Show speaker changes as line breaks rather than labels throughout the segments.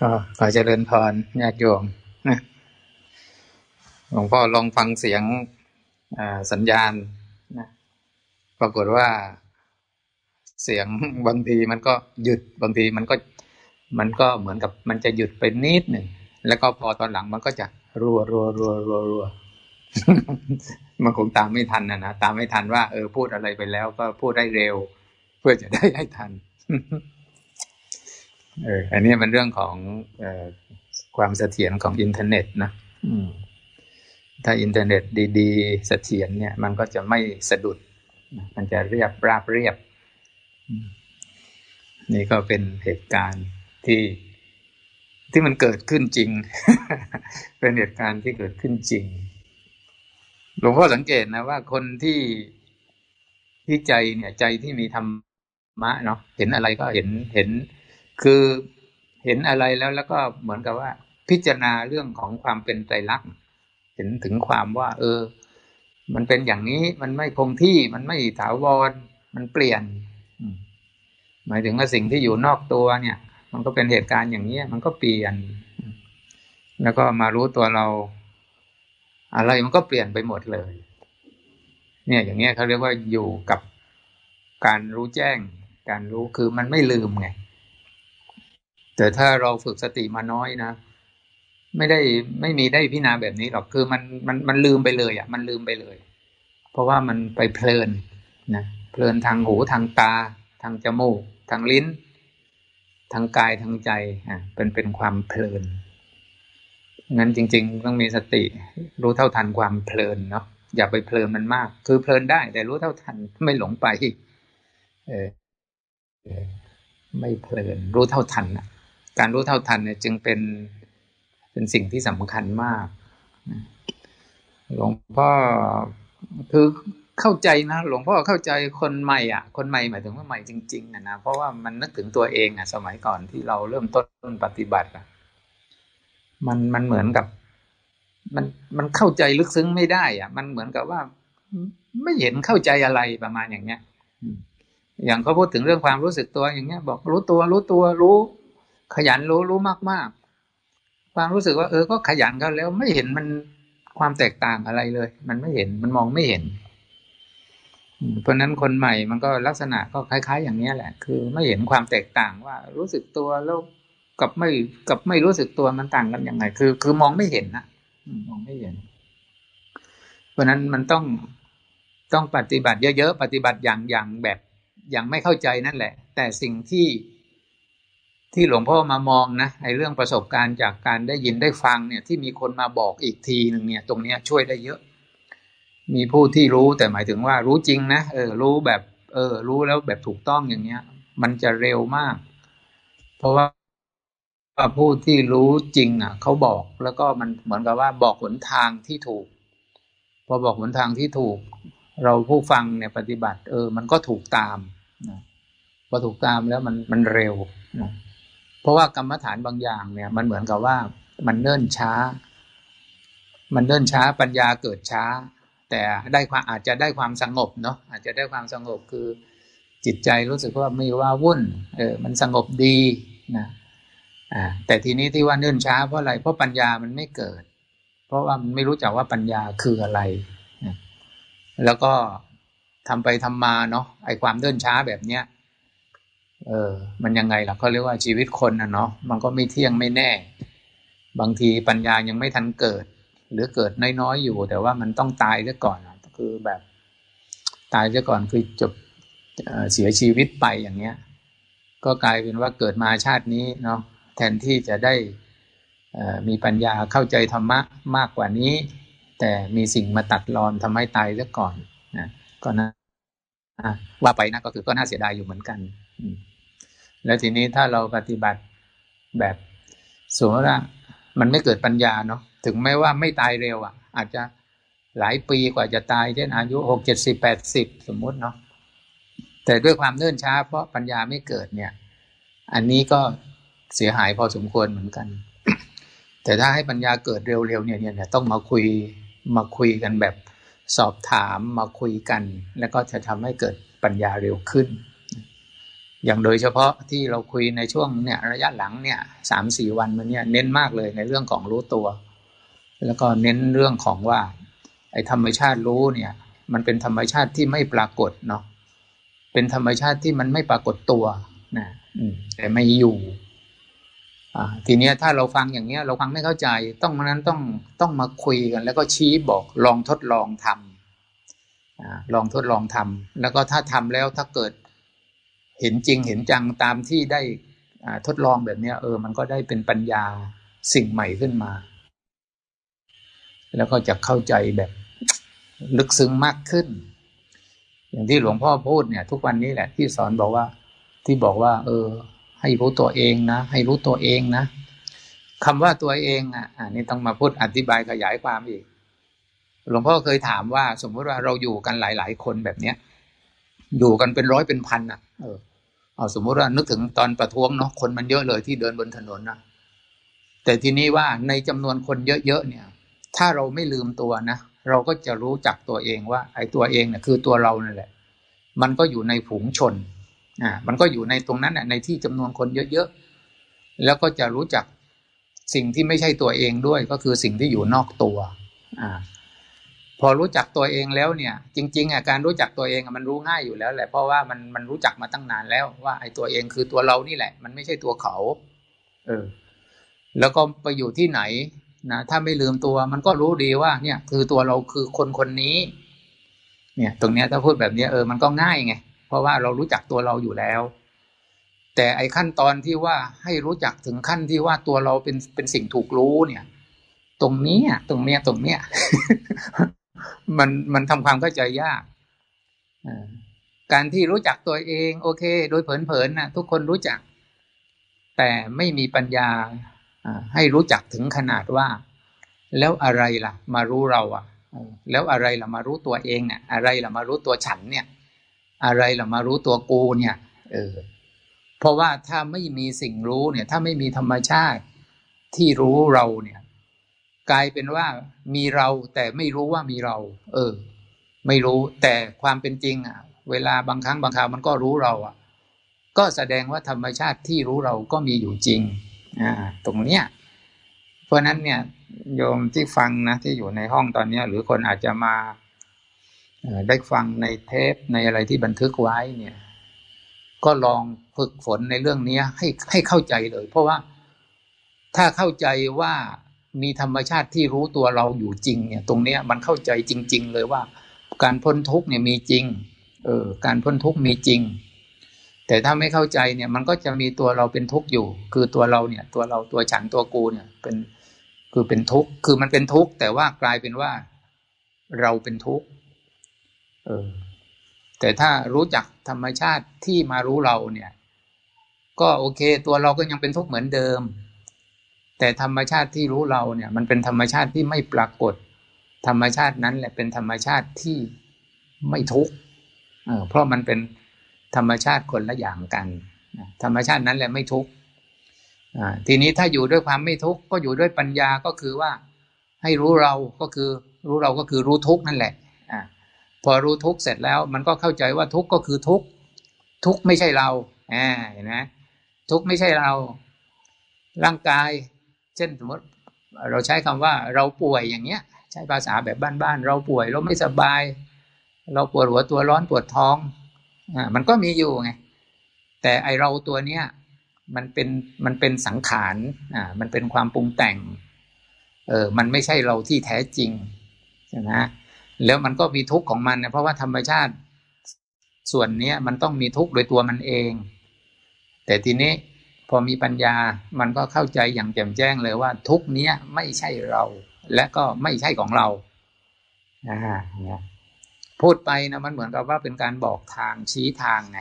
ก็ขอเจริญพรญาติโยมนะหลวงพ่อลองฟังเสียงสัญญาณนะปรากฏว่าเสียงบางทีมันก็หยุดบางทีมันก็มันก็เหมือนกับมันจะหยุดไปนิดหนึ่งแล้วก็พอตอนหลังมันก็จะรัวรัวรัวรัวรัวมันคงตามไม่ทันนะนะตามไม่ทันว่าเออพูดอะไรไปแล้วก็พูดได้เร็ว เพื่อจะได้ให้ทัน เอออันนี้มันเรื่องของอความเสถียรของอินเทอร์เน็ตนะถ้าอินเทอร์เน็ตดีๆเสถียรเนี่ย มันก็จะไม่สะดุด มันจะเรียบราบเรียบ นี่ก็เป็นเหตุการณ์ที่ที่มันเกิดขึ้นจริง เป็นเหตุการณ์ที่เกิดขึ้นจริง หลวงพ่อสังเกตนะว่าคนที่ที่ใจเนี่ย ใจที่มีธรรมะเนาะเห็นอะไรก็เห็นเห็น คือเห็นอะไรแล้วแล้วก็เหมือนกับว่า พิจารณาเรื่องของความเป็นไตรลักษณ์เห็นถึงความว่า เออ มันเป็นอย่างนี้มันไม่คงที่มันไม่ถาวรมันเปลี่ยนหมายถึงว่าสิ่งที่อยู่นอกตัวเนี่ย มันก็เป็นเหตุการณ์อย่างนี้มันก็เปลี่ยน แล้วก็มารู้ตัวเรา อะไรมันก็เปลี่ยนไปหมดเลย เนี่ย อย่างเงี้ยเขาเรียกว่าอยู่กับการรู้แจ้ง การรู้คือมันไม่ลืมไง แต่ถ้าเราฝึกสติมาน้อยนะ ไม่ได้ไม่มีได้พิจารณาแบบนี้หรอกคือมันมันมันลืมไปเลย อะ มันลืมไปเลย เพราะว่ามันไปเพลินนะเพลินทางหูทางตา ทางจมูก ทางลิ้น ทางกายทางใจอะเป็นเป็นความเพลินงั้นจริง ๆ ต้องมีสติ รู้เท่าทันความเพลินเนาะอย่าไปเพลินมันมาก คือเพลินได้ แต่รู้เท่าทันไม่หลงไป เออไม่เพลิน รู้เท่าทันอะ การรู้เท่าทันเนี่ยจึงเป็นเป็นสิ่งที่สำคัญมาก หลวงพ่อคือเข้าใจนะหลวงพ่อเข้าใจคนใหม่อะ คนใหม่หมายถึงว่าใหม่จริงๆนะนะเพราะว่ามันนึกถึงตัวเองอะ สมัยก่อนที่เราเริ่มต้นปฏิบัติอะมันมันเหมือนกับ มันมันเข้าใจลึกซึ้งไม่ได้ อะ มันเหมือนกับว่า ไม่เห็นเข้าใจอะไรประมาณอย่างเนี้ยอย่างเขาพูดถึงเรื่องความรู้สึกตัวอย่างเงี้ย บอกรู้ตัวรู้ตัวรู้ ขยันรู้รู้มากมากความรู้สึกว่า เออก็ขยันกันแล้วไม่เห็นมันความแตกต่างอะไรเลย มันไม่เห็นมันมองไม่เห็น เพราะนั้นคนใหม่มันก็ลักษณะก็คล้าย ๆ อย่างนี้แหละ คือไม่เห็นความแตกต่างว่ารู้สึกตัวแล้วกับไม่กับไม่รู้สึกตัวมันต่างกันยังไง คือ คือมองไม่เห็นนะมองไม่เห็น เพราะนั้นมันต้องต้องปฏิบัติเยอะๆปฏิบัติอย่างอย่างแบบอย่างไม่เข้าใจนั่นแหละ แต่สิ่งที่ ที่หลวงพ่อมามองนะไอ้เรื่องประสบการณ์จากการได้ยินได้ฟังเนี่ยที่มีคนมาบอกอีกทีหนึ่งเนี่ยตรงเนี้ยช่วยได้เยอะ มีผู้ที่รู้แต่หมายถึงว่ารู้จริงนะเออรู้แบบเออรู้แล้วแบบถูกต้องอย่างเนี้ย มันจะเร็วมาก เพราะว่าผู้ที่รู้จริงอะเขาบอกแล้วก็มันเหมือนกับว่าบอกหนทางที่ถูก พอบอกหนทางที่ถูก เราผู้ฟังเนี่ยปฏิบัติ เออ มันก็ถูกตามนะพอถูกตามแล้วมันมันเร็วนะ เพราะว่ากรรมฐานบางอย่างเนี่ย มันเหมือนกับว่ามันเนิ่นช้า มันเนิ่นช้าปัญญาเกิดช้า แต่ได้ความอาจจะได้ความสงบเนาะอาจจะได้ความสงบคือจิตใจรู้สึกว่าไม่ว่าวุ่น เออ มันสงบดีนะอ่าแต่ทีนี้ที่ว่าเนิ่นช้าเพราะอะไร เพราะปัญญามันไม่เกิด เพราะว่ามันไม่รู้จักว่าปัญญาคืออะไรนะแล้วก็ทำไปทำมาเนาะไอ้ความเนิ่นช้าแบบเนี้ย เออ มันยังไงล่ะเขาเรียกว่าชีวิตคนนะเนาะมันก็ไม่เที่ยงไม่แน่ บางทีปัญญายังไม่ทันเกิด หรือเกิดน้อยๆอยู่ แต่ว่ามันต้องตายซะก่อนคือแบบตายซะก่อนคือจบเสียชีวิตไปอย่างเงี้ย ก็กลายเป็นว่าเกิดมาชาตินี้เนาะแทนที่จะได้มีปัญญาเข้าใจธรรมะมากกว่านี้ แต่มีสิ่งมาตัดรอนทำให้ตายซะก่อนนะก็นะว่าไปนะก็คือก็น่าเสียดายอยู่เหมือนกัน แล้วทีนี้ถ้าเราปฏิบัติแบบสมมติว่ามันไม่เกิดปัญญาเนาะถึงแม้ว่าไม่ตายเร็วอะ อาจจะหลายปีกว่าจะตาย เช่นอายุหกเจ็ดสิบแปดสิบสมมุติเนาะแต่ด้วยความเนื่นช้า เพราะปัญญาไม่เกิดเนี่ย อันนี้ก็เสียหายพอสมควรเหมือนกัน แต่ถ้าให้ปัญญาเกิดเร็วๆเนี่ยเนี่ยต้องมาคุยมาคุยกันแบบสอบถามมาคุยกัน แล้วก็จะทำให้เกิดปัญญาเร็วขึ้น อย่างโดยเฉพาะที่เราคุยในช่วงเนี่ยระยะหลังเนี่ยสามสี่วันมันเนี่ยเน้นมากเลยในเรื่องของรู้ตัว แล้วก็เน้นเรื่องของว่า ไอ้ธรรมชาติรู้เนี่ย มันเป็นธรรมชาติที่ไม่ปรากฏเนาะเป็นธรรมชาติที่มันไม่ปรากฏตัวนะแต่ไม่อยู่ทีนี้ถ้าเราฟังอย่างเนี้ย เราฟังไม่เข้าใจ ต้องนั้นต้องต้องมาคุยกัน แล้วก็ชี้บอกลองทดลองทำลองทดลองทำแล้วก็ถ้าทำแล้วถ้าเกิด เห็นจริงเห็นจังตามที่ได้ทดลองแบบนี้เออ มันก็ได้เป็นปัญญาสิ่งใหม่ขึ้นมา แล้วก็จะเข้าใจแบบลึกซึ้งมากขึ้น อย่างที่หลวงพ่อพูดเนี่ย ทุกวันนี้แหละที่สอนบอกว่าที่บอกว่า เออ ให้รู้ตัวเองนะ ให้รู้ตัวเองนะคำว่าตัวเองอะอันนี้ต้องมาพูดอธิบายขยายความอีก หลวงพ่อเคยถามว่า สมมติว่าเราอยู่กันหลาย ๆ คนแบบเนี้ย อยู่กันเป็นร้อยเป็นพันอะเออเอาสมมติว่านึกถึงตอนประท้วงเนาะคนมันเยอะเลยที่เดินบนถนนนะแต่ทีนี้ว่าในจำนวนคนเยอะๆเนี่ย ถ้าเราไม่ลืมตัวนะเราก็จะรู้จักตัวเองว่า ไอ้ตัวเองเนี่ยคือตัวเรานั่นแหละ มันก็อยู่ในฝูงชนอ่ามันก็อยู่ในตรงนั้นในที่จำนวนคนเยอะๆแล้วก็จะรู้จักสิ่งที่ไม่ใช่ตัวเองด้วยก็คือสิ่งที่อยู่นอกตัวอ่าพ อรู้จักตัวเองแล้วเนี่ย จริงๆอะการรู้จักตัวเองมันรู้ง่ายอยู่แล้วแหละเพราะว่ามันมันรู้จักมาตั้งนานแล้วว่าไอ้ตัวเองคือตัวเรานี่แหละ มันไม่ใช่ตัวเขา เออ แล้วก็ไปอยู่ที่ไหนนะถ้าไม่ลืมตัวมันก็รู้ดีว่า เนี่ย คือตัวเราคือคนคนนี้ เนี่ย ตรงเนี้ยถ้าพูดแบบนี้เออมันก็ง่ายไงเพราะว่าเรารู้จักตัวเราอยู่แล้ว แต่ไอ้ขั้นตอนที่ว่าให้รู้จักถึงขั้นที่ว่าตัวเราเป็นเป็นสิ่งถูกรู้เนี่ย ตรงนี้ตรงเนี้ยตรงเนี้ย มันมันทำความเข้าใจยากการที่รู้จักตัวเอง โอเค โดยเผินๆนะทุกคนรู้จัก แต่ไม่มีปัญญาให้รู้จักถึงขนาดว่า แล้วอะไรล่ะ มารู้เราอะ แล้วอะไรล่ะมารู้ตัวเองเนี่ย อะไรล่ะมารู้ตัวฉันเนี่ย อะไรล่ะมารู้ตัวกูเนี่ย เออ เพราะว่าถ้าไม่มีสิ่งรู้เนี่ย ถ้าไม่มีธรรมชาติที่รู้เราเนี่ย กลายเป็นว่ามีเราแต่ไม่รู้ว่ามีเรา เออ ไม่รู้แต่ความเป็นจริง อะ เวลาบางครั้งบางคราวมันก็รู้เรา อะ ก็แสดงว่าธรรมชาติที่รู้เราก็มีอยู่จริง อ่า ตรงเนี้ย เพราะนั้นเนี่ย โยมที่ฟังนะที่อยู่ในห้องตอนนี้หรือคนอาจจะมาได้ฟังในเทปในอะไรที่บันทึกไว้เนี่ย ก็ลองฝึกฝนในเรื่องนี้ให้ให้เข้าใจเลย เพราะว่าถ้าเข้าใจว่า มีธรรมชาติที่รู้ตัวเราอยู่จริงเนี่ยตรงเนี้ยมันเข้าใจจริง ๆ เลยว่า การพ้นทุกข์เนี่ยมีจริงเออการพ้นทุกข์มีจริง แต่ถ้าไม่เข้าใจเนี่ยมันก็จะมีตัวเราเป็นทุกข์อยู่ คือตัวเราเนี่ย ตัวเราตัวฉันตัวกูเนี่ยเป็นคือเป็นทุกข์คือมันเป็นทุกข์แต่ว่ากลายเป็นว่าเราเป็นทุกข์เออแต่ถ้ารู้จักธรรมชาติที่มารู้เราเนี่ย ก็โอเค ตัวเราก็ยังเป็นทุกข์เหมือนเดิม แต่ธรรมชาติที่รู้เราเนี่ย มันเป็นธรรมชาติที่ไม่ปรากฏ ธรรมชาตินั้นแหละเป็นธรรมชาติที่ไม่ทุกข์เพราะมันเป็นธรรมชาติคนละอย่างกันธรรมชาตินั้นแหละไม่ทุกข์ทีนี้ถ้าอยู่ด้วยความไม่ทุกข์ก็อยู่ด้วยปัญญาก็คือว่า ให้รู้เราก็คือรู้เราก็คือรู้ทุกข์นั่นแหละอพอรู้ทุกข์เสร็จแล้ว มันก็เข้าใจว่าทุกข์ก็คือทุกข์ทุกข์ไม่ใช่เราอ่าเห็นไหมทุกข์ไม่ใช่เรา ร่างกาย เช่นสมมติเราใช้คำว่าเราป่วยอย่างเงี้ย ใช้ภาษาแบบบ้านๆเราป่วยเราไม่สบาย เราปวดหัวตัวร้อนปวดท้องอ่ามันก็มีอยู่ไงแต่ไอเราตัวเนี้ยมันเป็นมันเป็นสังขารอ่ามันเป็นความปรุงแต่งเออมันไม่ใช่เราที่แท้จริงใช่ไหมแล้วมันก็มีทุกข์ของมันนี่ยเพราะว่าธรรมชาติส่วนเนี้ยมันต้องมีทุกข์โดยตัวมันเอง แต่ทีนี้ พอมีปัญญามันก็เข้าใจอย่างแจ่มแจ้งเลยว่า ทุกเนี้ยไม่ใช่เรา และก็ไม่ใช่ของเราอ่าเนี่ยพูดไปนะมันเหมือนกับว่าเป็นการบอกทางชี้ทางไง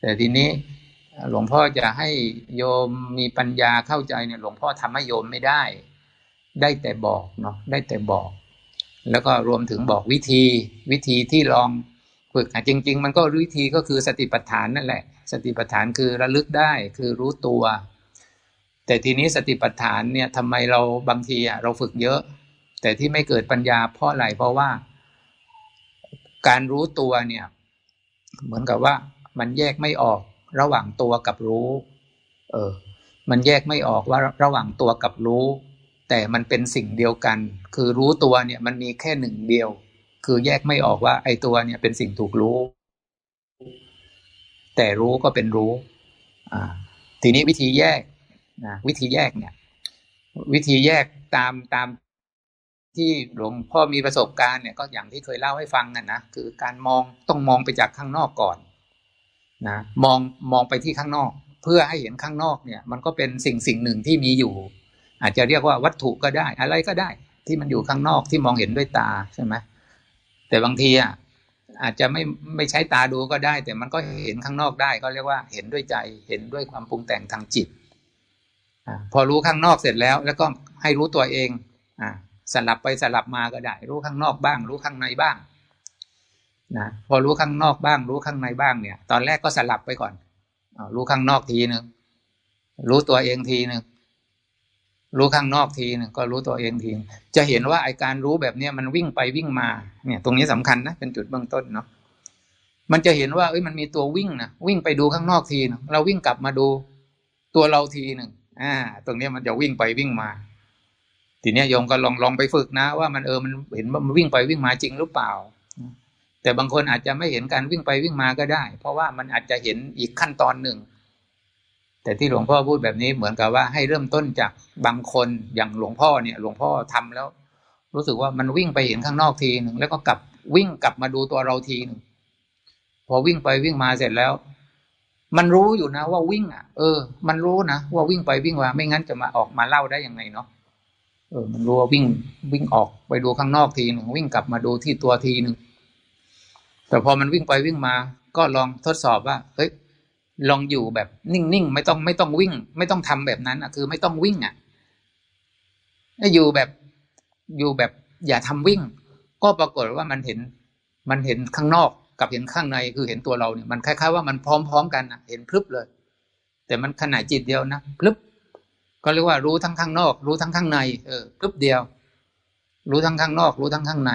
แต่ทีนี้หลวงพ่อจะให้โยมมีปัญญาเข้าใจเนี่ยหลวงพ่อทำให้โยมไม่ได้ ได้แต่บอกเนาะได้แต่บอก แล้วก็รวมถึงบอกวิธีวิธีที่ลองฝึกจริง ๆ มันก็วิธีก็คือสติปัฏฐานนั่นแหละ สติปัฏฐานคือระลึกได้คือรู้ตัว แต่ทีนี้สติปัฏฐานเนี่ยทำไมเราบางทีอะเราฝึกเยอะ แต่ที่ไม่เกิดปัญญาเพราะอะไรเพราะว่า การรู้ตัวเนี่ย เหมือนกับว่ามันแยกไม่ออกระหว่างตัวกับรู้ เออ มันแยกไม่ออกว่าระหว่างตัวกับรู้ แต่มันเป็นสิ่งเดียวกัน คือรู้ตัวเนี่ยมันมีแค่หนึ่งเดียว คือแยกไม่ออกว่าไอ้ตัวเนี่ยเป็นสิ่งถูกรู้ แต่รู้ก็เป็นรู้ทีนี้วิธีแยกนะวิธีแยกเนี่ย วิธีแยกตามตามที่หลวงพ่อมีประสบการณ์เนี่ยก็อย่างที่เคยเล่าให้ฟังกันนะคือการมองต้องมองไปจากข้างนอกก่อนนะมองมองไปที่ข้างนอก เพื่อให้เห็นข้างนอกเนี่ย มันก็เป็นสิ่งสิ่งหนึ่งที่มีอยู่ อาจจะเรียกว่าวัตถุก็ได้ อะไรก็ได้ ที่มันอยู่ข้างนอกที่มองเห็นด้วยตาใช่ไหมแต่บางทีอะ อาจจะไม่ไม่ใช้ตาดูก็ได้ แต่มันก็เห็นข้างนอกได้ก็เรียกว่าเห็นด้วยใจเห็นด้วยความปรุงแต่งทางจิตอพอรู้ข้างนอกเสร็จแล้ว แล้วก็ให้รู้ตัวเองอสลับไปสลับมาก็ได้ รู้ข้างนอกบ้าง รู้ข้างในบ้างนะพอรู้ข้างนอกบ้าง รู้ข้างในบ้างเนี่ย ตอนแรกก็สลับไปก่อนอรู้ข้างนอกทีหนึ่งรู้ตัวเองทีหนึ่ง รู้ข้างนอกทีหนึ่งก็รู้ตัวเองที จะเห็นว่าไอการรู้แบบเนี้ยมันวิ่งไปวิ่งมา เนี่ย ตรงนี้สำคัญนะเป็นจุดเบื้องต้นเนาะมันจะเห็นว่าเอ้ยมันมีตัววิ่งนะวิ่งไปดูข้างนอกทีนึงเราวิ่งกลับมาดูตัวเราทีหนึ่งอ่า ตรงนี้มันจะวิ่งไปวิ่งมา ทีนี้โยมก็ลองลองไปฝึกนะ ว่ามันเออมันเห็นว่ามันวิ่งไปวิ่งมาจริงหรือเปล่า แต่บางคนอาจจะไม่เห็นการวิ่งไปวิ่งมาก็ได้ เพราะว่ามันอาจจะเห็นอีกขั้นตอนหนึ่ง แต่ที่หลวงพ่อพูดแบบนี้เหมือนกับว่าให้เริ่มต้นจากบางคนอย่างหลวงพ่อเนี่ยหลวงพ่อทำแล้ว รู้สึกว่ามันวิ่งไปเห็นข้างนอกทีหนึ่งแล้วก็กลับวิ่งกลับมาดูตัวเราทีหนึ่งพอวิ่งไปวิ่งมาเสร็จแล้ว มันรู้อยู่นะว่าวิ่งอะ เออ มันรู้นะว่าวิ่งไปวิ่งมาไม่งั้นจะมาออกมาเล่าได้ยังไงเนาะเออ มันรู้ว่าวิ่งวิ่งออกไปดูข้างนอกทีหนึ่งวิ่งกลับมาดูที่ตัวทีหนึ่งแต่พอมันวิ่งไปวิ่งมา ก็ลองทดสอบว่าเฮ้ย ลองอยู่แบบนิ่งๆไม่ต้องไม่ต้องวิ่ง ไม่ต้องทำแบบนั้นอะ คือไม่ต้องวิ่งอะอยู่แบบอยู่แบบอย่าทำวิ่ง ก็ปรากฏว่ามันเห็นมันเห็นข้างนอกกับเห็นข้างในคือเห็นตัวเราเนี่ยมันคล้ายๆว่ามันพร้อมๆกันอะ เห็นพลึบเลย แต่มันขนาดจิตเดียวนะพลึบก็เรียกว่ารู้ทั้งข้างนอก รู้ทั้งข้างใน เออปุ๊บเดียว รู้ทั้งข้างนอก รู้ทั้งข้างใน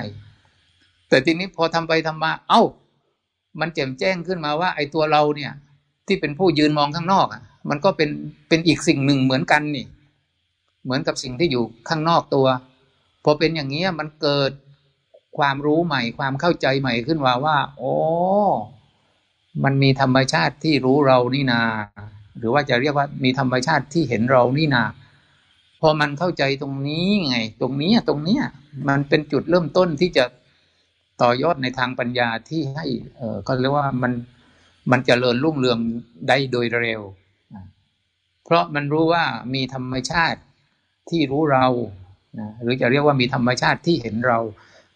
แต่ทีนี้พอทำไปทำมา เอ้า มันแจ่มแจ้งขึ้นมาว่า ไอ้ตัวเราเนี่ย ที่เป็นผู้ยืนมองข้างนอกอะ มันก็เป็นเป็นอีกสิ่งหนึ่งเหมือนกันนี่ เหมือนกับสิ่งที่อยู่ข้างนอกตัวพอเป็นอย่างนี้มันเกิดความรู้ใหม่ ความเข้าใจใหม่ขึ้นว่าว่า โอ้มันมีธรรมชาติที่รู้เรานี่นา หรือว่าจะเรียกว่ามีธรรมชาติที่เห็นเรานี่นา พอมันเข้าใจตรงนี้ไง ตรงนี้ตรงเนี้ย มันเป็นจุดเริ่มต้นที่จะต่อยอดในทางปัญญาที่ให้ เออก็เรียกว่ามัน มันจเจริญรุ่งเรืองได้โดยเร็ว เพราะมันรู้ว่ามีธรรมชาติที่รู้เรานะหรือจะเรียกว่ามีธรรมชาติที่เห็นเรา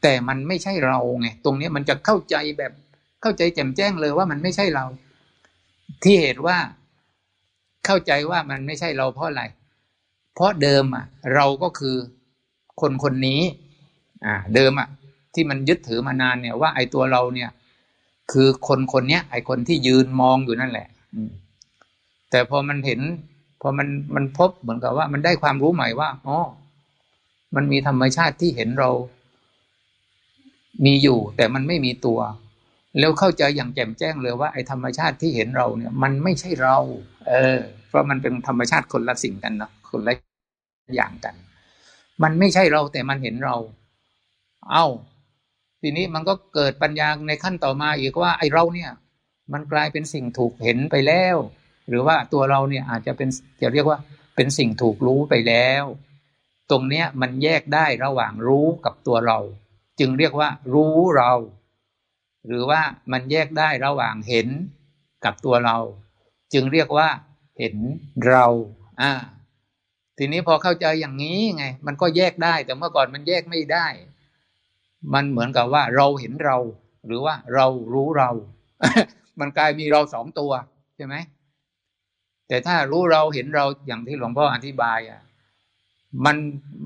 แต่มันไม่ใช่เราไงตรงนี้มันจะเข้าใจแบบเข้าใจแจ่มแจ้งเลยว่ามันไม่ใช่เรา ที่เหตุว่าเข้าใจว่ามันไม่ใช่เราเพราะอะไร เพราะเดิมอะ เราก็คือคนคนนี้ อ่า เดิมอะ ที่มันยึดถือมานานเนี่ยว่าไอ้ตัวเราเนี่ย คือคนคนเนี้ย ไอ้คนที่ยืนมองอยู่นั่นแหละแต่พอมันเห็น พอมันมันพบเหมือนกับว่า มันได้ความรู้ใหม่ว่าอ๋อมันมีธรรมชาติที่เห็นเรา มีอยู่ แต่มันไม่มีตัว แล้วเข้าใจอย่างแจ่มแจ้งเลยว่าไอ้ธรรมชาติที่เห็นเราเนี่ย มันไม่ใช่เรา เออ เพราะมันเป็นธรรมชาติคนละสิ่งกันเนาะคนละอย่างกัน มันไม่ใช่เราแต่มันเห็นเรา เอา้า ทีนี้มันก็เกิดปัญญาในขั้นต่อมาอีกว่าไอ้เราเนี่ย มันกลายเป็นสิ่งถูกเห็นไปแล้ว หรือว่าตัวเราเนี่ยอาจจะเป็นจะเรียกว่าเป็นสิ่งถูกรู้ไปแล้ว ตรงเนี้ยมันแยกได้ระหว่างรู้กับตัวเรา จึงเรียกว่า รู้เรา หรือว่ามันแยกได้ระหว่างเห็นกับตัวเรา จึงเรียกว่า เห็นเราอ่าทีนี้พอเข้าใจอย่างนี้ไง มันก็แยกได้แต่เมื่อก่อนมันแยกไม่ได้ มันเหมือนกับว่าเราเห็นเรา หรือว่าเรารู้เรา มันกลายมีเราสองตัวใช่ไหมแต่ถ้ารู้เราเห็นเราอย่างที่หลวงพ่ออธิบายอะมัน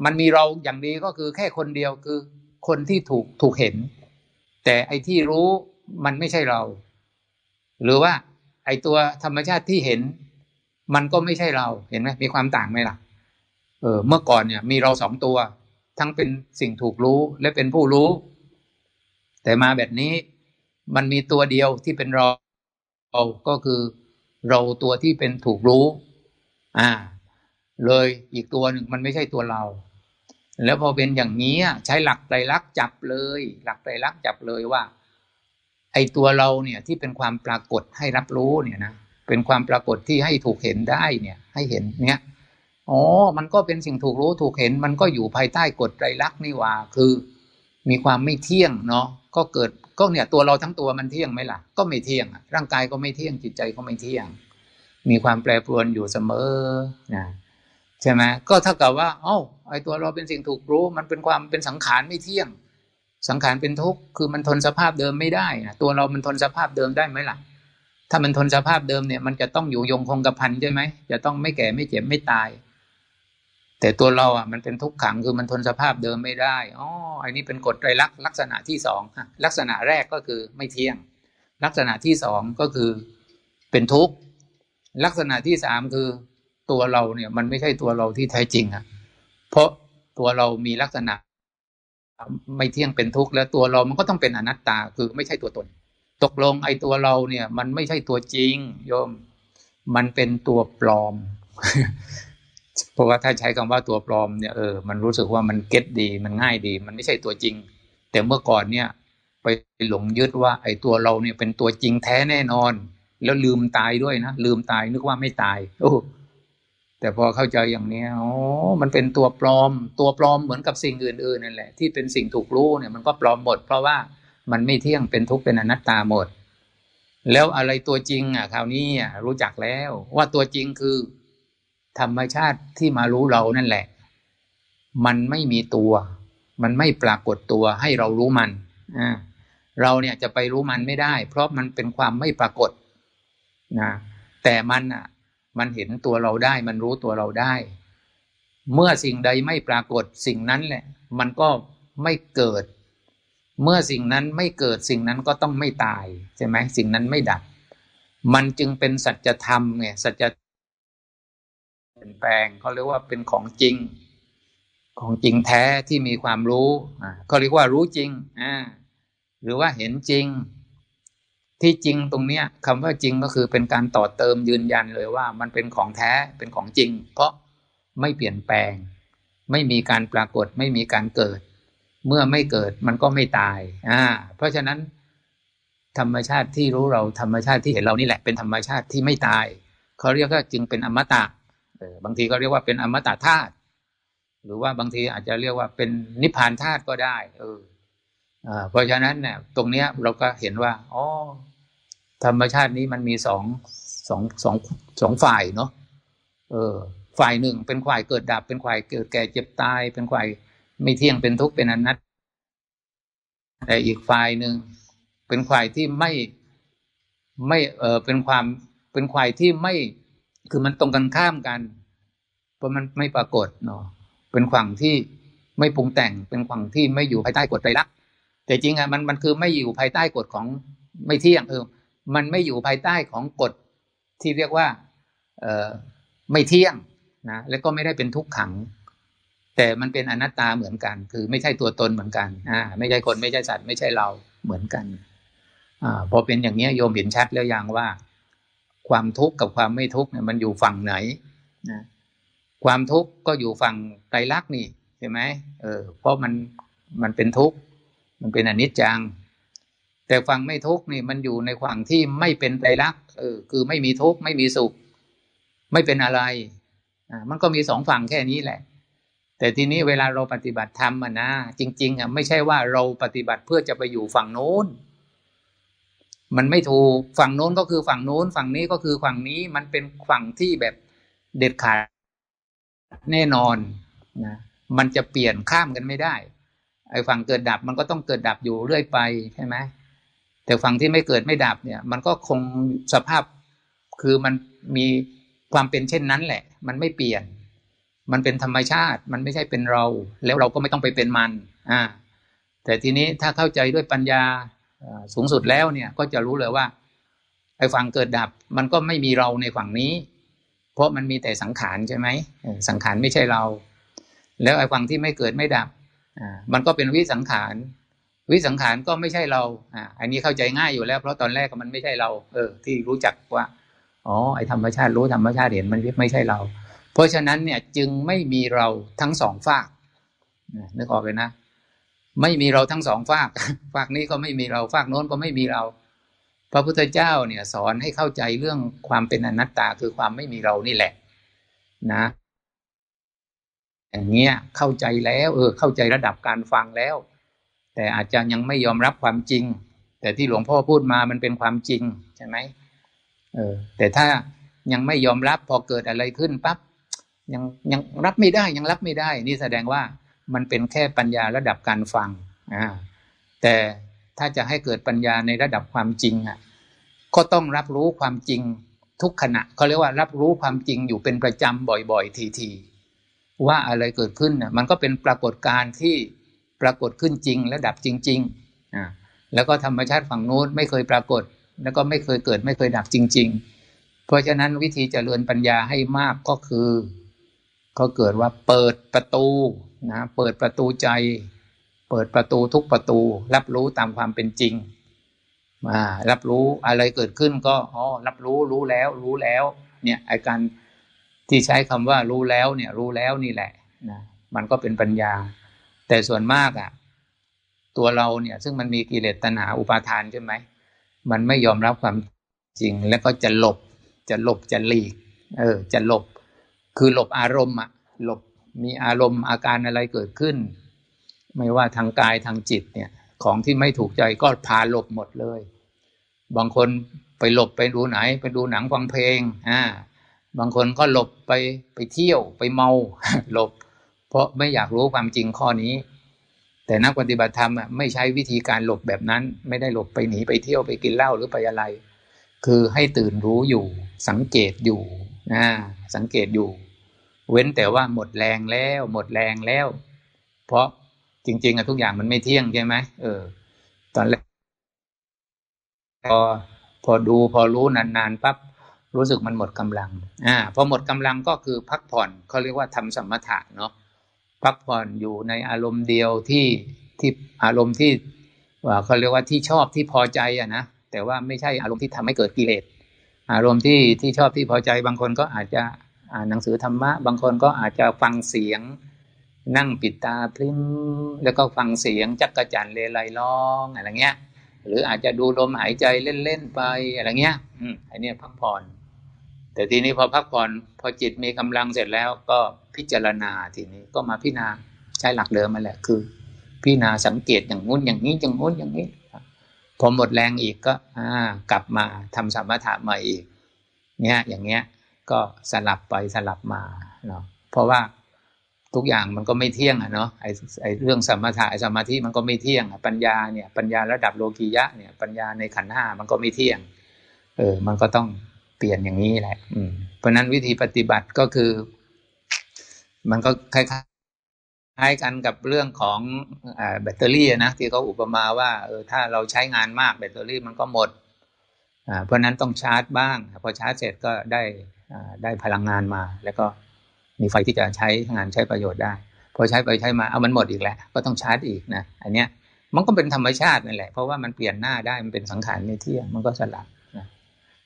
มันมีเราอย่างดีก็คือแค่คนเดียวคือคนที่ถูกถูกเห็น แต่ไอ้ที่รู้มันไม่ใช่เรา หรือว่า ไอ้ตัวธรรมชาติที่เห็น มันก็ไม่ใช่เราเห็นไหมมีความต่างไหมล่ะเออเมื่อก่อนเนี่ย มีเราสองตัว ทั้งเป็นสิ่งถูกรู้และเป็นผู้รู้ แต่มาแบบนี้มันมีตัวเดียวที่เป็นเราก็คือเราตัวที่เป็นถูกรู้ อ่า เลยอีกตัวหนึ่งมันไม่ใช่ตัวเรา แล้วพอเป็นอย่างนี้ใช้หลักไตรลักษณ์จับเลย หลักไตรลักษณ์จับเลยว่า ไอ้ตัวเราเนี่ยที่เป็นความปรากฏให้รับรู้เนี่ยนะเป็นความปรากฏที่ให้ถูกเห็นได้เนี่ย ให้เห็นเนี่ย อ๋อ มันก็เป็นสิ่งถูกรู้ถูกเห็น มันก็อยู่ภายใต้กฎไตรลักษณ์นี่ว่า คือมีความไม่เที่ยงเนาะ ก็เกิด ก็เนี่ยตัวเราทั้งตัวมันเที่ยงไหมล่ะ ก็ไม่เที่ยง ร่างกายก็ไม่เที่ยง จิตใจก็ไม่เที่ยง มีความแปรปรวนอยู่เสมอ นะใช่ไหมก็เท่ากับว่า เอ้า ไอตัวเราเป็นสิ่งถูกรู้ มันเป็นความเป็นสังขารไม่เที่ยง สังขารเป็นทุกข์ คือมันทนสภาพเดิมไม่ได้นะตัวเรามันทนสภาพเดิมได้ไหมล่ะ ถ้ามันทนสภาพเดิมเนี่ย มันจะต้องอยู่ยงคงกระพันใช่ไหม จะต้องไม่แก่ไม่เจ็บไม่ตาย แต่ตัวเราอะมันเป็นทุกขังคือมันทนสภาพเดิมไม่ได้อ๋ออันนี้เป็นกฎไตรลักษณ์ลักษณะที่สองลักษณะแรกก็คือไม่เที่ยง ลักษณะที่สองก็คือเป็นทุกข์ลักษณะที่สามคือตัวเราเนี่ยมันไม่ใช่ตัวเราที่แท้จริงอะเพราะตัวเรามีลักษณะ ไม่เที่ยงเป็นทุกข์แล้วตัวเรามันก็ต้องเป็นอนัตตาคือไม่ใช่ตัวตน ตกลงไอ้ตัวเราเนี่ย มันไม่ใช่ตัวจริง โยม มันเป็นตัวปลอม เพราะว่าถ้าใช้คำว่าตัวปลอมเนี่ยเออมันรู้สึกว่ามันเก็ตดีมันง่ายดี มันไม่ใช่ตัวจริง แต่เมื่อก่อนเนี่ย ไปหลงยึดว่า ไอ้ตัวเราเนี่ยเป็นตัวจริงแท้แน่นอน แล้วลืมตายด้วยนะลืมตายนึกว่าไม่ตาย โอ้แต่พอเข้าใจอย่างนี้อ๋อมันเป็นตัวปลอม ตัวปลอมเหมือนกับสิ่งอื่นๆนั่นแหละ ที่เป็นสิ่งถูกรู้เนี่ยมันก็ปลอมหมด เพราะว่ามันไม่เที่ยงเป็นทุกข์เป็นอนัตตาหมด แล้วอะไรตัวจริงอะคราวนี้อะรู้จักแล้วว่าตัวจริงคือ ธรรมชาติที่มารู้เรานั่นแหละ มันไม่มีตัว มันไม่ปรากฏตัวให้เรารู้มันเราเนี่ยจะไปรู้มันไม่ได้ เพราะมันเป็นความไม่ปรากฏนะแต่มันอะ มันเห็นตัวเราได้ มันรู้ตัวเราได้ เมื่อสิ่งใดไม่ปรากฏสิ่งนั้นแหละ มันก็ไม่เกิด เมื่อสิ่งนั้นไม่เกิดสิ่งนั้นก็ต้องไม่ตายใช่ไหมสิ่งนั้นไม่ดับ มันจึงเป็นสัจธรรมไงสัจ เปลี่ยนแปลงเขาเรียกว่าเป็นของจริง ของจริงแท้ที่มีความรู้เขาเรียกว่ารู้จริงอ่าหรือว่าเห็นจริง ที่จริงตรงเนี้ยคำว่าจริงก็คือเป็นการต่อเติมยืนยันเลยว่า มันเป็นของแท้เป็นของจริง เพราะไม่เปลี่ยนแปลง ไม่มีการปรากฏไม่มีการเกิด เมื่อไม่เกิดมันก็ไม่ตายอ่าเพราะฉะนั้น ธรรมชาติที่รู้เราธรรมชาติที่เห็นเรานี่แหละเป็นธรรมชาติที่ไม่ตายเขาเรียกว่าจึงเป็นอมตะ บางทีก็เรียกว่าเป็นอมตะธาตุหรือว่าบางทีอาจจะเรียกว่าเป็นนิพพานธาตุก็ได้ เออเพราะฉะนั้นเนี่ย ตรงเนี้ยเราก็เห็นว่าอ๋อธรรมชาตินี้มันมีสองสองสองสองฝ่ายเนาะเออ ฝ่ายหนึ่งเป็นฝ่ายเกิดดับ เป็นฝ่ายเกิดแก่เจ็บตาย เป็นฝ่ายไม่เที่ยงเป็นทุกข์เป็นอนัตตาแต่อีกฝ่ายหนึ่งเป็นฝ่ายที่ไม่ไม่เออเป็นความเป็นฝ่ายที่ไม่ คือมันตรงกันข้ามกัน เพราะมันไม่ปรากฏเนาะเป็นฝั่งที่ไม่ปรุงแต่งเป็นฝั่งที่ไม่อยู่ภายใต้กฎไตรลักษณ์แต่จริงอะมันมันคือไม่อยู่ภายใต้กฎของไม่เที่ยงเออมันไม่อยู่ภายใต้ของกฎที่เรียกว่า เออไม่เที่ยงนะแล้วก็ไม่ได้เป็นทุกขัง แต่มันเป็นอนัตตาเหมือนกัน คือไม่ใช่ตัวตนเหมือนกันอ่าไม่ใช่คนไม่ใช่สัตว์ไม่ใช่เราเหมือนกันอ่าพอเป็นอย่างนี้โยมเห็นชัดแล้วยังว่า ความทุกข์กับความไม่ทุกข์เนี่ยมันอยู่ฝั่งไหนนะความทุกข์ก็อยู่ฝั่งไตรลักษณ์นี่ใช่ไหมเออเพราะมันมันเป็นทุกข์มันเป็นอนิจจัง แต่ฝั่งไม่ทุกข์นี่มันอยู่ในฝั่งที่ไม่เป็นไตรลักษณ์เออคือไม่มีทุกข์ไม่มีสุข ไม่เป็นอะไรอ่ามันก็มีสองฝั่งแค่นี้แหละ แต่ทีนี้เวลาเราปฏิบัติธรรมอะนะจริง ๆอะไม่ใช่ว่าเราปฏิบัติเพื่อจะไปอยู่ฝั่งโน้น มันไม่ถูกฝั่งโน้นก็คือฝั่งโน้น ฝั่งนี้ก็คือฝั่งนี้มันเป็นฝั่งที่แบบเด็ดขาดแน่นอนนะมันจะเปลี่ยนข้ามกันไม่ได้ไอ้ฝั่งเกิดดับมันก็ต้องเกิดดับอยู่เรื่อยไปใช่ไหมแต่ฝั่งที่ไม่เกิดไม่ดับเนี่ย มันก็คงสภาพคือมันมีความเป็นเช่นนั้นแหละ มันไม่เปลี่ยน มันเป็นธรรมชาติ มันไม่ใช่เป็นเรา แล้วเราก็ไม่ต้องไปเป็นมัน อ่า แต่ทีนี้ถ้าเข้าใจด้วยปัญญา สูงสุดแล้วเนี่ยก็จะรู้เลยว่าไอ้ฝั่งเกิดดับมันก็ไม่มีเราในฝั่งนี้ เพราะมันมีแต่สังขารใช่ไหมสังขารไม่ใช่เรา แล้วไอ้ฝั่งที่ไม่เกิดไม่ดับมันก็เป็นวิสังขารวิสังขารก็ไม่ใช่เราอ่าอันนี้เข้าใจง่ายอยู่แล้ว เพราะตอนแรกมันไม่ใช่เรา เออ ที่รู้จักว่าอ๋อไอธรรมชาติรู้ธรรมชาติเห็นมันไม่ใช่เรา เพราะฉะนั้นเนี่ยจึงไม่มีเราทั้งสองฝากนึกออกเลยนะ ไม่มีเราทั้งสองฝาก ฝากนี้ก็ไม่มีเราฝากโน้นก็ไม่มีเรา พระพุทธเจ้าเนี่ยสอนให้เข้าใจเรื่องความเป็นอนัตตาคือความไม่มีเรานี่แหละ นะ อย่างเงี้ยเข้าใจแล้ว เออ เข้าใจระดับการฟังแล้ว แต่อาจจะยังไม่ยอมรับความจริง แต่ที่หลวงพ่อพูดมามันเป็นความจริงใช่ไหมเออ แต่ถ้ายังไม่ยอมรับพอเกิดอะไรขึ้นปั๊บยังยังรับไม่ได้ยังรับไม่ได้ นี่แสดงว่า มันเป็นแค่ปัญญาระดับการฟังอ่าแต่ถ้าจะให้เกิดปัญญาในระดับความจริงอะก็ต้องรับรู้ความจริงทุกขณะเขาเรียกว่ารับรู้ความจริงอยู่เป็นประจำบ่อยๆ ทีๆว่าอะไรเกิดขึ้นน่ะมันก็เป็นปรากฏการณ์ที่ปรากฏขึ้นจริงและดับจริงๆอ่าแล้วก็ธรรมชาติฝั่งนู้นไม่เคยปรากฏ แล้วก็ไม่เคยเกิดไม่เคยดับจริง ๆ เพราะฉะนั้นวิธีเจริญปัญญาให้มากก็คือ ก็เกิดว่าเปิดประตู นะเปิดประตูใจ เปิดประตูทุกประตู รับรู้ตามความเป็นจริงมารับรู้อะไรเกิดขึ้นก็อ๋อรับรู้รู้แล้ว รู้แล้ว เนี่ยไอการที่ใช้คำว่ารู้แล้วเนี่ย รู้แล้วนี่แหละนะมันก็เป็นปัญญา แต่ส่วนมากอะ่ะ ตัวเราเนี่ย ซึ่งมันมีกิเลสตัณหาอุปาทานใช่ไหมมันไม่ยอมรับความจริงแล้วก็จะหลบ จะหลบจะหลีก เออ จะหลบ คือหลบอารมณ์อะหลบ มีอารมณ์อาการอะไรเกิดขึ้น ไม่ว่าทางกายทางจิตเนี่ยของที่ไม่ถูกใจก็พาหลบหมดเลย บางคนไปหลบไปดูไหน ไปดูหนังฟังเพลงอ่าบางคนก็หลบไปไปเที่ยวไปเมาหลบ เพราะไม่อยากรู้ความจริงข้อนี้ แต่นักปฏิบัติธรรมอะไม่ใช้วิธีการหลบแบบนั้น ไม่ได้หลบไปหนีไปเที่ยวไปกินเหล้าหรือไปอะไร คือให้ตื่นรู้อยู่ สังเกตอยู่นะสังเกตอยู่ เว้นแต่ว่าหมดแรงแล้ว หมดแรงแล้ว เพราะจริง ๆอะทุกอย่างมันไม่เที่ยงใช่ไหมเออ ตอนแรกพอพอดูพอรู้นานๆปั๊บรู้สึกมันหมดกำลัง อ่า พอหมดกำลังก็คือพักผ่อนเขาเรียกว่าทำสมถะเนาะ พักผ่อนอยู่ในอารมณ์เดียวที่ที่อารมณ์ที่ว่าเขาเรียกว่าที่ชอบที่พอใจอะนะ แต่ว่าไม่ใช่อารมณ์ที่ทำให้เกิดกิเลส อารมณ์ที่ที่ชอบที่พอใจบางคนก็อาจจะ อ่านหนังสือธรรมะ บางคนก็อาจจะฟังเสียง นั่งปิดตาพลิ้มแล้วก็ฟังเสียงจักกระจันเลไลร้องอะไรเงี้ย หรืออาจจะดูลมหายใจเล่นๆไปอะไรเงี้ย อืมอันนี้พักผ่อน แต่ทีนี้พอพักผ่อนพอจิตมีกำลังเสร็จแล้วก็พิจารณาทีนี้ก็มาพิจารณาใช้หลักเดิมมาแหละคือ พิจารณาสังเกตอย่างงู้นอย่างนี้อย่างงู้นอย่างนี้พอหมดแรงอีกก็อ่ากลับมาทำสมถะใหม่อีก เนี้ยอย่างเงี้ย ก็สลับไปสลับมาเนาะเพราะว่าทุกอย่างมันก็ไม่เที่ยงอะเนาะไอไอเรื่องสมถะสมาธิมันก็ไม่เที่ยงปัญญาเนี่ยปัญญาระดับโลกียะเนี่ยปัญญาในขันห้ามันก็ไม่เที่ยง เออ มันก็ต้องเปลี่ยนอย่างนี้แหละ อืมเพราะนั้นวิธีปฏิบัติก็คือ มันก็คล้ายคล้ายกันกับเรื่องของอแบตเตอรี่นะที่เขาอุปมาว่าเออถ้าเราใช้งานมากแบตเตอรี่มันก็หมดอ่าเพราะนั้นต้องชาร์จบ้าง พอชาร์จเสร็จก็ได้ ได้พลังงานมา แล้วก็มีไฟที่จะใช้งานใช้ประโยชน์ได้พอใช้ไปใช้มาเอามันหมดอีกแล้วก็ต้องชาร์จอีกนะอันเนี้ยมันก็เป็นธรรมชาตินั่นแหละเพราะว่ามันเปลี่ยนหน้าได้มันเป็นสังขารไม่เที่ยงมันก็สลับนะ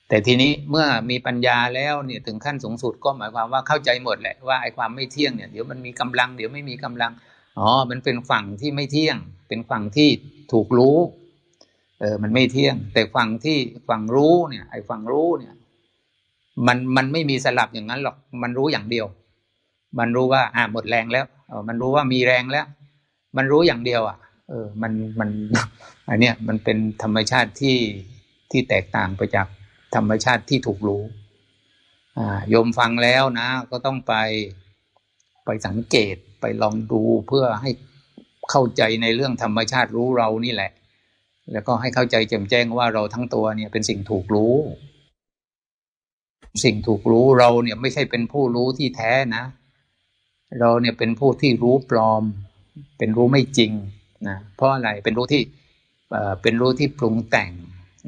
แต่ทีนี้เมื่อมีปัญญาแล้วเนี่ยถึงขั้นสูงสุดก็หมายความว่าเข้าใจหมดแหละว่าไอ้ความไม่เที่ยงเนี่ยเดี๋ยวมันมีกำลังเดี๋ยวไม่มีกำลังอ๋อมันเป็นฝั่งที่ไม่เที่ยง เป็นฝั่งที่ถูกรู้เออมันไม่เที่ยง แต่ฝั่งที่ฝั่งรู้เนี่ยไอ้ฝั่งรู้เนี่ย มันมันไม่มีสลับอย่างนั้นหรอก มันรู้อย่างเดียว มันรู้ว่า อ่าหมดแรงแล้วเออมันรู้ว่ามีแรงแล้ว มันรู้อย่างเดียว อะ เออ มันมัน อันเนี้ยมันเป็นธรรมชาติที่ที่แตกต่างไปจากธรรมชาติที่ถูกรู้ อ่าโยมฟังแล้วนะ ก็ต้องไปไปสังเกตไปลองดูเพื่อให้เข้าใจในเรื่องธรรมชาติรู้เรานี่แหละ แล้วก็ให้เข้าใจแจ่มแจ้งว่าเราทั้งตัวเนี่ยเป็นสิ่งถูกรู้ สิ่งถูกรู้เราเนี่ยไม่ใช่เป็นผู้รู้ที่แท้นะ เราเนี่ยเป็นผู้ที่รู้ปลอม เป็นรู้ไม่จริงนะเพราะอะไรเป็นรู้ที่เป็นรู้ที่ปรุงแต่ง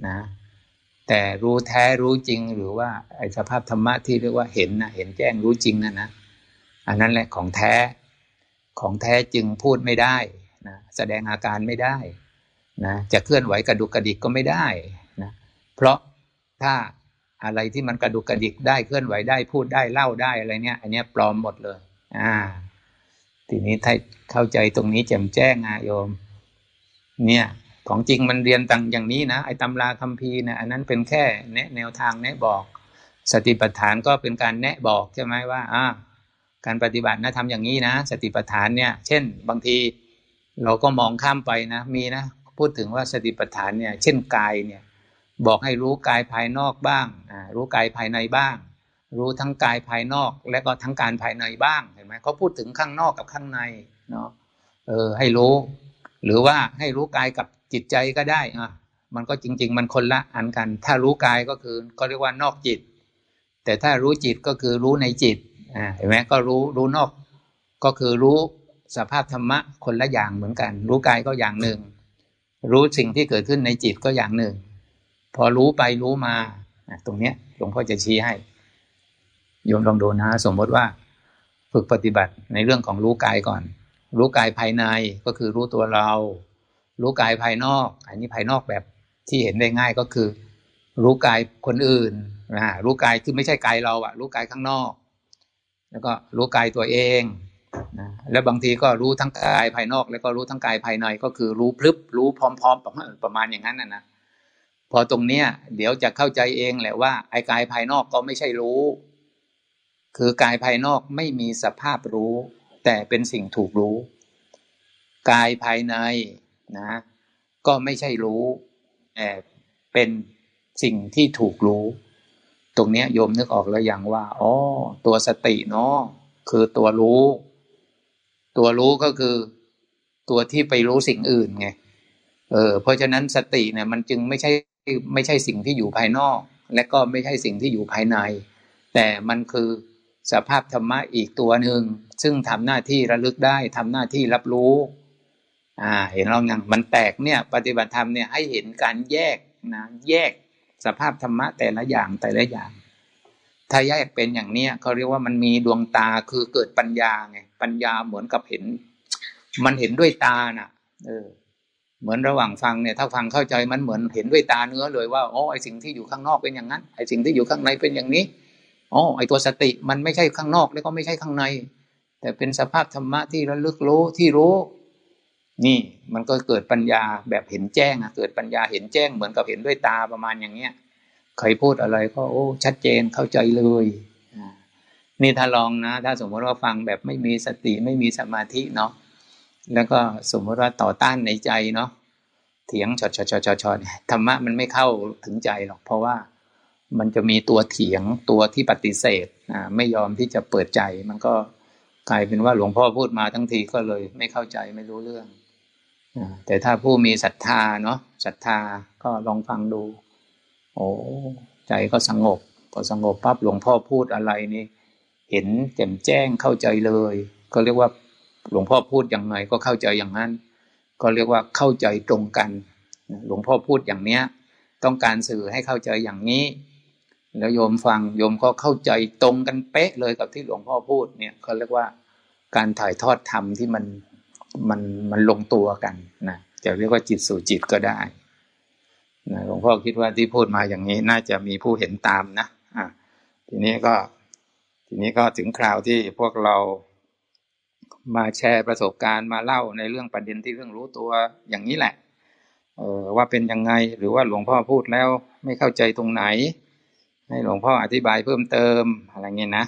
นะแต่รู้แท้รู้จริงหรือว่าไอ้สภาพธรรมะที่เรียกว่าเห็นนะเห็นแจ้งรู้จริงนะนะอันนั้นแหละของแท้ของแท้จึงพูดไม่ได้นะแสดงอาการไม่ได้นะจะเคลื่อนไหวกระดุกกระดิกก็ไม่ได้นะเพราะถ้า อะไรที่มันกระดุกกระดิกได้เคลื่อนไหวได้พูดได้เล่าได้อะไรเนี้ยอันเนี้ยปลอมหมดเลย อ่า ทีนี้ถ้าเข้าใจตรงนี้แจ่มแจ้งอะโยม เนี่ย ของจริงมันเรียนต่างอย่างนี้นะไอ้ตำราคัมภีร์นะอันนั้นเป็นแค่แนะแนวทางแนะบอก สติปัฏฐานก็เป็นการแนะบอกใช่ไหมว่าอ่าการปฏิบัตินะทำอย่างนี้นะสติปัฏฐานเนี่ย เช่น บางทีเราก็มองข้ามไปนะ มีนะพูดถึงว่าสติปัฏฐานเนี่ย เช่นกายเนี่ย บอกให้รู้กายภายนอกบ้าง รู้กายภายในบ้าง รู้ทั้งกายภายนอก และก็ทั้งการภายในบ้าง เห็นไหมเขาพูดถึงข้างนอกกับข้างในเนาะ เออ ให้รู้ หรือว่าให้รู้กายกับจิตใจก็ได้อะมันก็จริง ๆ มันคนละอันกัน ถ้ารู้กายก็คือก็เรียกว่านอกจิต แต่ถ้ารู้จิตก็คือรู้ในจิต อ่า เห็นไหมก็รู้ รู้นอก ก็คือรู้สภาพธรรมะคนละอย่างเหมือนกัน รู้กายก็อย่างหนึ่ง รู้สิ่งที่เกิดขึ้นในจิตก็อย่างหนึ่ง พอรู้ไปรู้มาตรงเนี้ยหลวงพ่อจะชี้ให้โยมลองดูนะ สมมติว่า ฝึกปฏิบัติในเรื่องของรู้กายก่อน รู้กายภายในก็คือรู้ตัวเรา รู้กายภายนอก อันนี้ภายนอกแบบที่เห็นได้ง่ายก็คือ รู้กายคนอื่นนะรู้กายที่ไม่ใช่กายเราอะรู้กายข้างนอก แล้วก็รู้กายตัวเองนะแล้วบางทีก็รู้ทั้งกายภายนอก แล้วก็รู้ทั้งกายภายในก็คือรู้พลึบรู้พร้อม ๆ ประมาณประมาณอย่างนั้นนะนะ พอตรงเนี้ย เดี๋ยวจะเข้าใจเองแหละว่า ไอ้กายภายนอกก็ไม่ใช่รู้ คือกายภายนอกไม่มีสภาพรู้ แต่เป็นสิ่งถูกรู้ กายภายในนะ ก็ไม่ใช่รู้แต่เป็นสิ่งที่ถูกรู้ ตรงเนี้ยโยมนึกออกแล้วอย่างว่าอ๋อตัวสติเนาะคือตัวรู้ ตัวรู้ก็คือ ตัวที่ไปรู้สิ่งอื่นไงเออเพราะฉะนั้นสติเนี่ยมันจึงไม่ใช่ ไม่ใช่สิ่งที่อยู่ภายนอก และก็ไม่ใช่สิ่งที่อยู่ภายใน แต่มันคือสภาพธรรมะอีกตัวหนึ่งซึ่งทำหน้าที่ระลึกได้ทำหน้าที่รับรู้อ่าเห็นเราอย่างมันแตกเนี่ย ปฏิบัติธรรมเนี่ยให้เห็นการแยกนะแยกสภาพธรรมะแต่ละอย่างแต่ละอย่าง ถ้าแยกเป็นอย่างเนี้ยเขาเรียกว่ามันมีดวงตาคือเกิดปัญญาไงปัญญาเหมือนกับเห็น มันเห็นด้วยตาน่ะ เออ เหมือนระหว่างฟังเนี่ยถ้าฟังเข้าใจมันเหมือนเห็นด้วยตาเนื้อเลยว่าอ๋อไอสิ่งที่อยู่ข้างนอกเป็นอย่างนั้นไอสิ่งที่อยู่ข้างในเป็นอย่างนี้อ๋อไอตัวสติมันไม่ใช่ข้างนอกแล้วก็ไม่ใช่ข้างใน แต่เป็นสภาพธรรมะที่ระลึกรู้ที่รู้ นี่มันก็เกิดปัญญาแบบเห็นแจ้งอะเกิดปัญญาเห็นแจ้งเหมือนกับเห็นด้วยตาประมาณอย่างเนี้ยใครพูดอะไรก็โอ้ชัดเจนเข้าใจเลยนี่ถ้าลองนะ ถ้าสมมติว่าฟังแบบไม่มีสติไม่มีสมาธิเนาะ แล้วก็สมมติว่าต่อต้านในใจเนาะเถียงชอดชอดชอดชอดธรรมะมันไม่เข้าถึงใจหรอก เพราะว่ามันจะมีตัวเถียงตัวที่ปฏิเสธอ่าไม่ยอมที่จะเปิดใจ มันก็กลายเป็นว่าหลวงพ่อพูดมาทั้งทีก็เลยไม่เข้าใจไม่รู้เรื่องอแต่ถ้าผู้มีศรัทธาเนาะศรัทธาก็ลองฟังดู โอ้ใจก็สงบพอสงบปั๊บหลวงพ่อพูดอะไรนี่ เห็นแจ่มแจ้งเข้าใจเลย ก็เรียกว่า หลวงพ่อพูดอย่างไงก็เข้าใจอย่างนั้น ก็เรียกว่าเข้าใจตรงกัน หลวงพ่อพูดอย่างเนี้ย ต้องการสื่อให้เข้าใจอย่างนี้ แล้วโยมฟังโยมก็เข้าใจตรงกันเป๊ะเลยกับที่หลวงพ่อพูดเนี่ยเขาเรียกว่าการถ่ายทอดธรรมที่มันมันมันลงตัวกันนะจะเรียกว่าจิตสู่จิตก็ได้นะหลวงพ่อคิดว่าที่พูดมาอย่างนี้น่าจะมีผู้เห็นตามนะอะทีนี้ก็ ทีนี้ก็ถึงคราวที่พวกเรา มาแชร์ประสบการณ์มาเล่าในเรื่องประเด็นที่เรื่องรู้ตัวอย่างนี้แหละ เออว่าเป็นยังไงหรือว่าหลวงพ่อพูดแล้วไม่เข้าใจตรงไหน ให้หลวงพ่ออธิบายเพิ่มเติมอะไรเงี้ยนะ